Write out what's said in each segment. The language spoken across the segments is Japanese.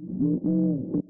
you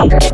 Okay.